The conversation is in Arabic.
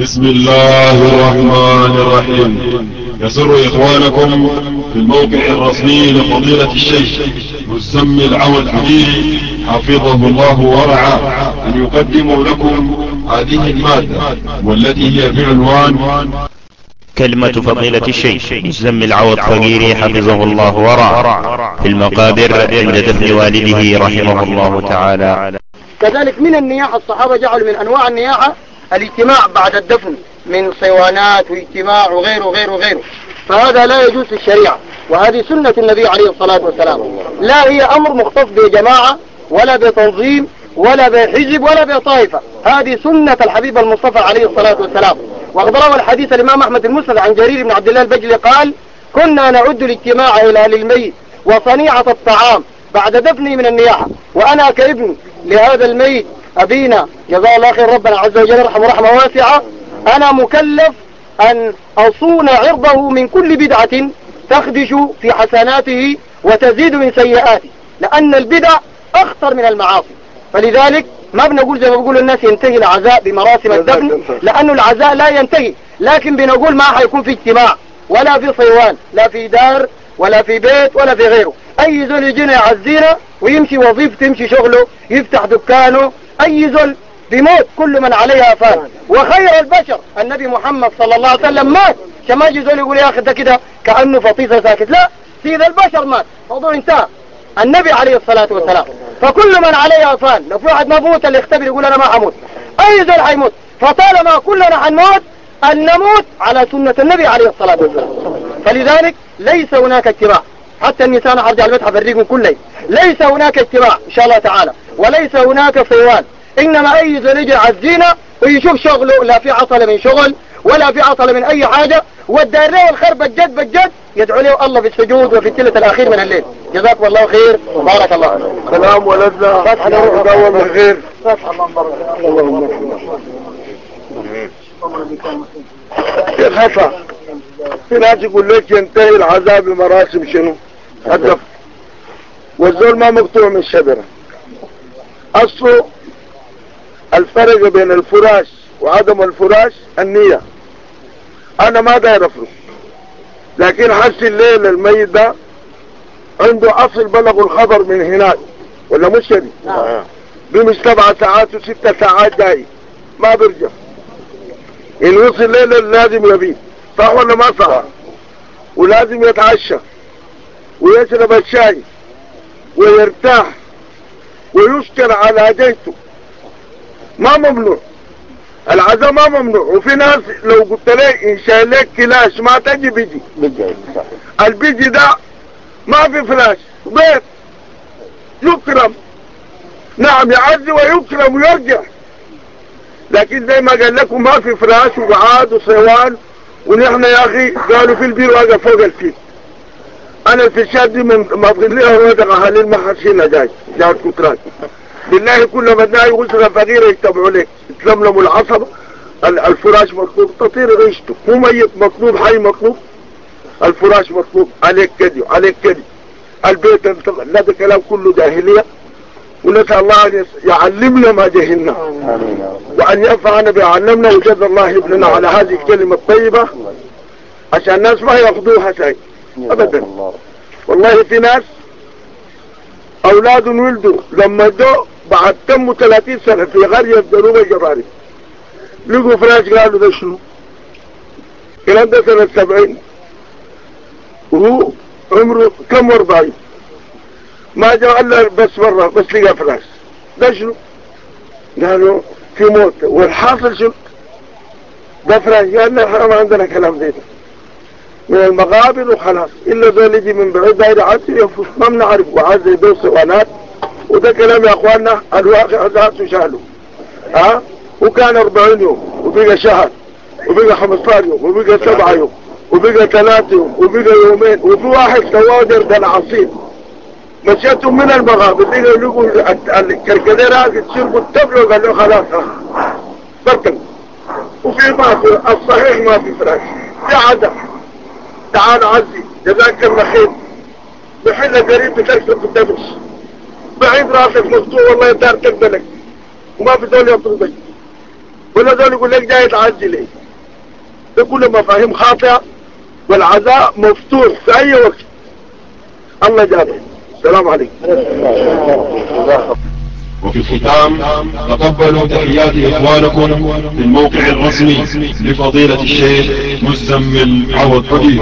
بسم الله الرحمن الرحيم. يسر إخوانكم في الموقع الرسمي لفضيلة الشيخ مسمي العود حبيبي حفظه الله ورعاه أن يقدموا لكم هذه المادة والتي هي بعنوان كلمة فضيلة الشيخ مسمي العوض فقيري حفظه الله ورعاه في المقابر عند دفن والده رحمه الله تعالى. كذلك من النياحة الصحابة جعلوا من أنواع النياحة الاجتماع بعد الدفن من صوانات واجتماع وغيره وغيره وغيره. فهذا لا يجوز في الشريعة وهذه سنة النبي عليه الصلاة والسلام. لا هي أمر مختص بجماعة ولا بتنظيم ولا بحزب ولا بطائفة. هذه سنة الحبيب المصطفى عليه الصلاة والسلام. وقد روى الحديث الإمام أحمد المسند عن جرير بن عبد الله البجلي قال كنا نعد الاجتماع إلى أهل الميت وصنيعة الطعام بعد دفني من النياحة. وأنا كابن لهذا الميت أبينا. جزاه الله خير ربنا. عز وجل يرحمه رحمة واسعة. أنا مكلف أن أصون عرضه من كل بدعة تخدش في حسناته وتزيد من سيئاته لأن البدع أخطر من المعاصي. فلذلك ما بنقول زي ما بيقولوا الناس ينتهي العزاء بمراسم الدفن لأنه العزاء لا ينتهي. لكن بنقول ما حيكون في اجتماع ولا في صيوان لا في دار ولا في بيت ولا في غيره. أي زول يجينا يعزينا ويمشي وظيفته يمشي شغله يفتح دكانه أي زول بموت كل من عليها فان. وخير البشر النبي محمد صلى الله عليه وسلم مات. كما يجي زول يقول يا أخي ده كده كأنه فطيسة ساكت. لا سيد البشر مات. موضوع انتهى. النبي عليه الصلاة والسلام. فكل من عليها فان. لو في واحد مبوت اللي يختبر يقول أنا ما حموت. أي زول حيموت؟ فطالما كلنا حنموت أن نموت على سنة النبي عليه الصلاة والسلام. فلذلك ليس هناك اتباع. حتى النساء أنا حرجع المدحة فريقهم كله. ليس هناك اتباع إن شاء الله تعالى. وليس هناك صيوان إنما أي زول يجي يعزينا ويشوف شغله لا في عطل من شغل ولا في عطل من أي حاجة. والدار له الخير بجد بجد يدعو له الله في السجود وفي الثلث الأخير من الليل. جزاكم الله خير. وبارك الله سلام ولدنا. فتح له دوام الخير فتح الله بارك. يا خفا في ناس يقول لك ينتهي العذاب بمراسم شنو؟ الدفن والزول ما مقطوع من الشجرة اصله الفرق بين الفراش وعدم الفراش النية. أنا ما داير افرش لكن حس الليل الميت ده عنده أصل بلغ الخبر من هناك. ولا مش شديد بمش سبع ساعات وست ساعات جاي. ما بيرجع ان وصل ليلة لازم يبيت صح ولا ما صح؟ ولازم يتعشى. ويشرب الشاي. ويرتاح. ويشكر على جيته. ما ممنوع. العزاء ما ممنوع. وفي ناس لو قلت لي إن شاء لك كلاش ما تجي بيجي. البيجي ده ما في فلاش. بيت. يكرم. نعم يعزي ويكرم ويرجع. لكن زي ما قال لكم ما في فراش وقعاد وصيوان ونحن يا أخي قالوا في البير واقف فوق الفيل أنا الفشاد دي من ما لها ودق اهالي ما حسينا جاي جاي كتران بالله كل ما تلاقي اسره فقيره يتبعوا لك يتلملموا العصب الفراش مطلوب تطير عيشته. مو ميت مطلوب حي مطلوب. الفراش مطلوب. عليك كدي عليك كدي. البيت لا ده كلام كله جاهلية. ونسأل الله أن يعلمنا ما جهلنا. وأن ينفعنا بعلمنا وجد الله ابننا على هذه الكلمة الطيبة. عشان الناس ما يأخذوها شيء. أبدا. والله في ناس أولاد ولدوا لما جو بعد تموا 30 سنة في غرية دروبة جباري لقوا فراش قالوا ده شنو؟ الكلام ده سنة 70 وهو عمره كم 40 ما جاء إلا بس مرة بس لقى فراش. ده شنو؟ قالوا في موت. والحاصل شنو؟ ده فراش. قال لا إحنا ما عندنا كلام زي ده. من المقابر وخلاص. إلا ذا يجي من بعيد داير عسي يفوت ما بنعرف وعايز يدوس سوانات وده كلام يا أخواننا الواقع ذاته شالوا ها؟ وكان 40 يوم وبقى شهر وبقى 15 يوم وبقى 7 يوم وبقى 3 يوم وبقى يومين. وفي واحد سواه درد العصير مشيتهم من المغابر لقوا لقوا الكركدير هذه تشربوا التبل وقال له خلاص بركن وفي ما في الصحيح ما في فراش يا عدم. تعال عزي جزاك الله خير بحل قريب بتركب الدمش بعيد راسك مفتوح والله دار تقبلك. وما في دول يطلبك. كل دول يقول لك جاي تعزي ليه ده كله مفاهيم خاطئة والعزاء مفتوح في أي وقت. الله جابه السلام عليكم. وفي الختام تقبلوا تحيات إخوانكم في الموقع الرسمي لفضيلة الشيخ مزمل عوض حديث